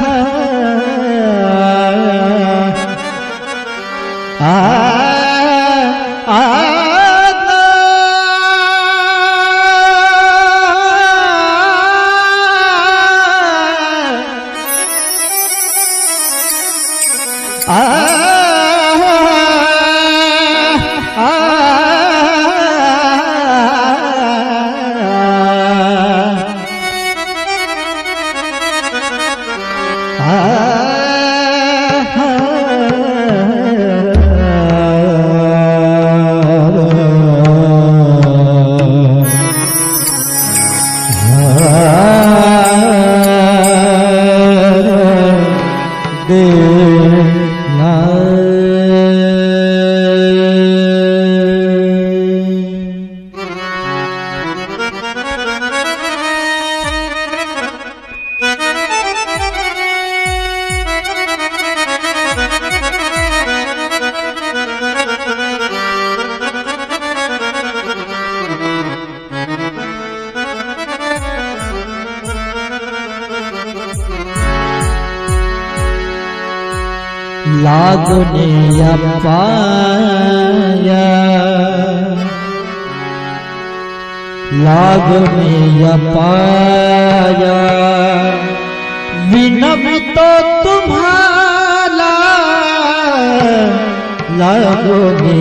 है दे लागने पाया लागने पाया विनम तो तुम्हारा लागने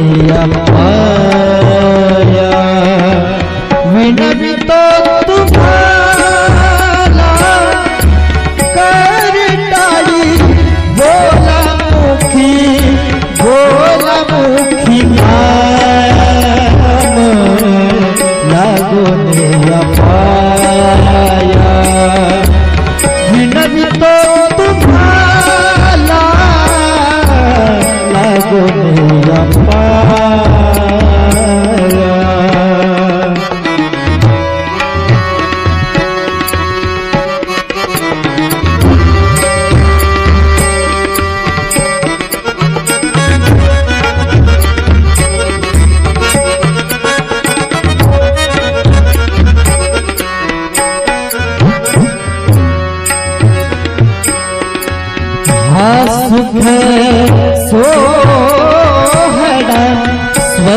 पाया विनम तो तुम्हारा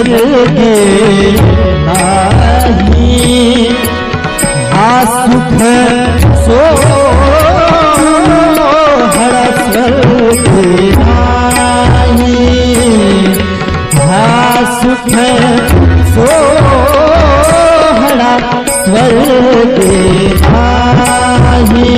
स्वर्ग नाही हा सुख सोहरा स्वर्ग नाही हा सुख सोहरा स्वर्ग नाही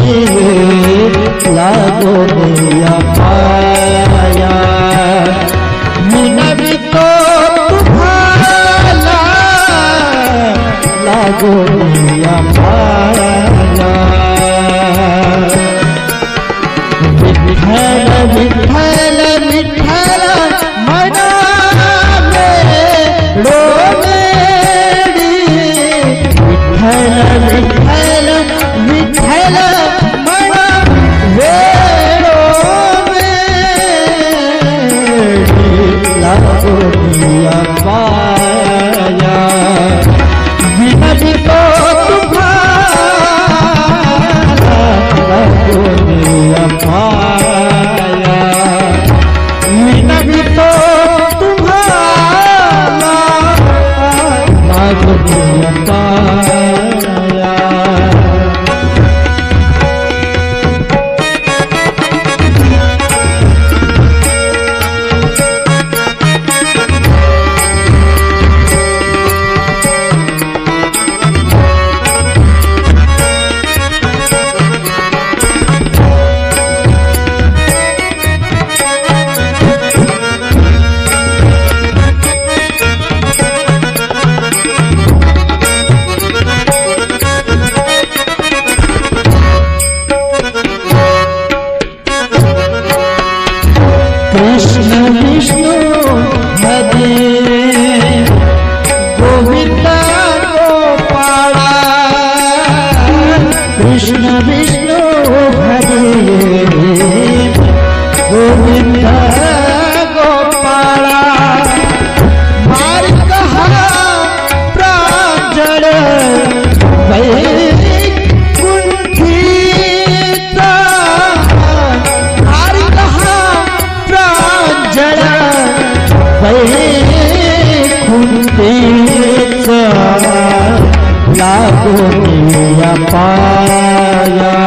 पाया।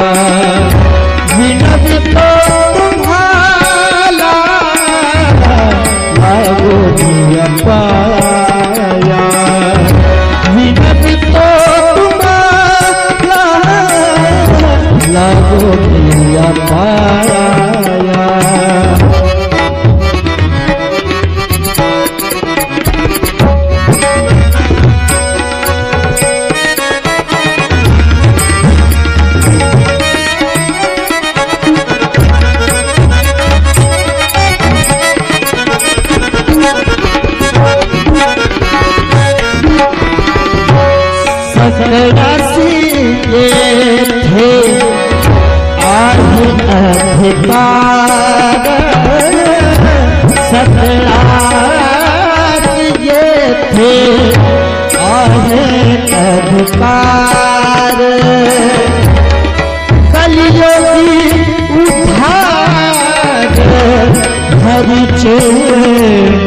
ये थे। आज अधिकार सकरात ये थे। आज अधिकार। कलियोगी उधार हरि नाम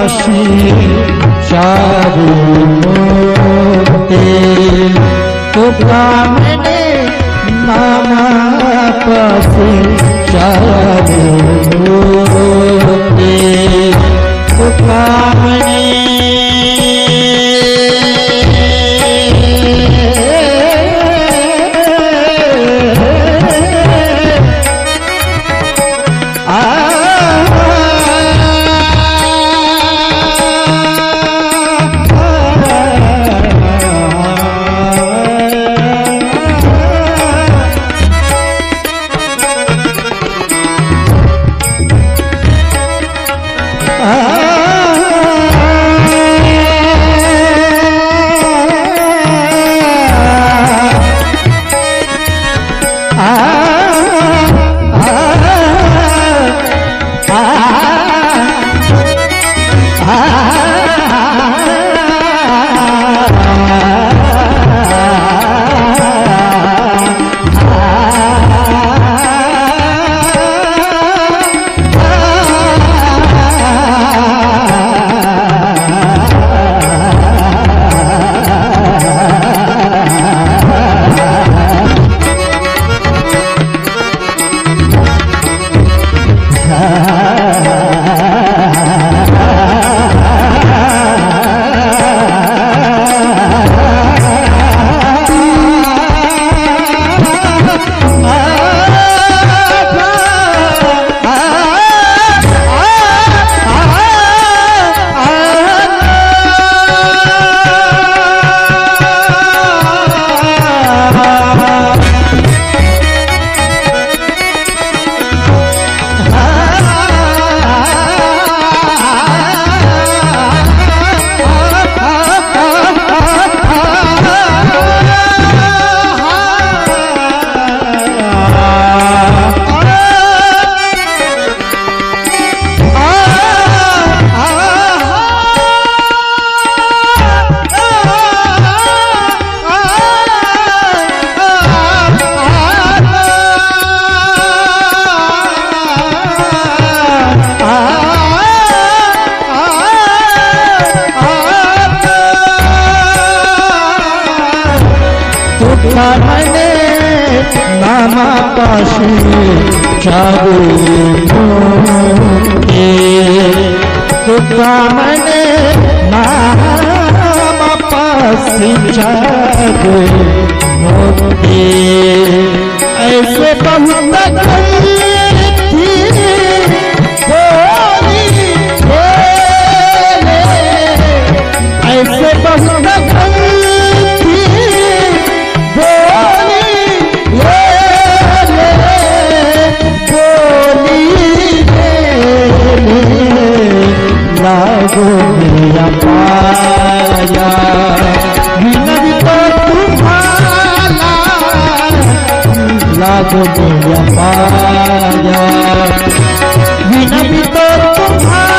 আসি চারু কামনে নানা পাশে চারু কামনে আকাশে চাঁদের কামনে নাম পাশে চাঁদের মোদে ऐसे बहुत ऐसे बहुत लागो भैया पाया। बिना तो तुम्हारा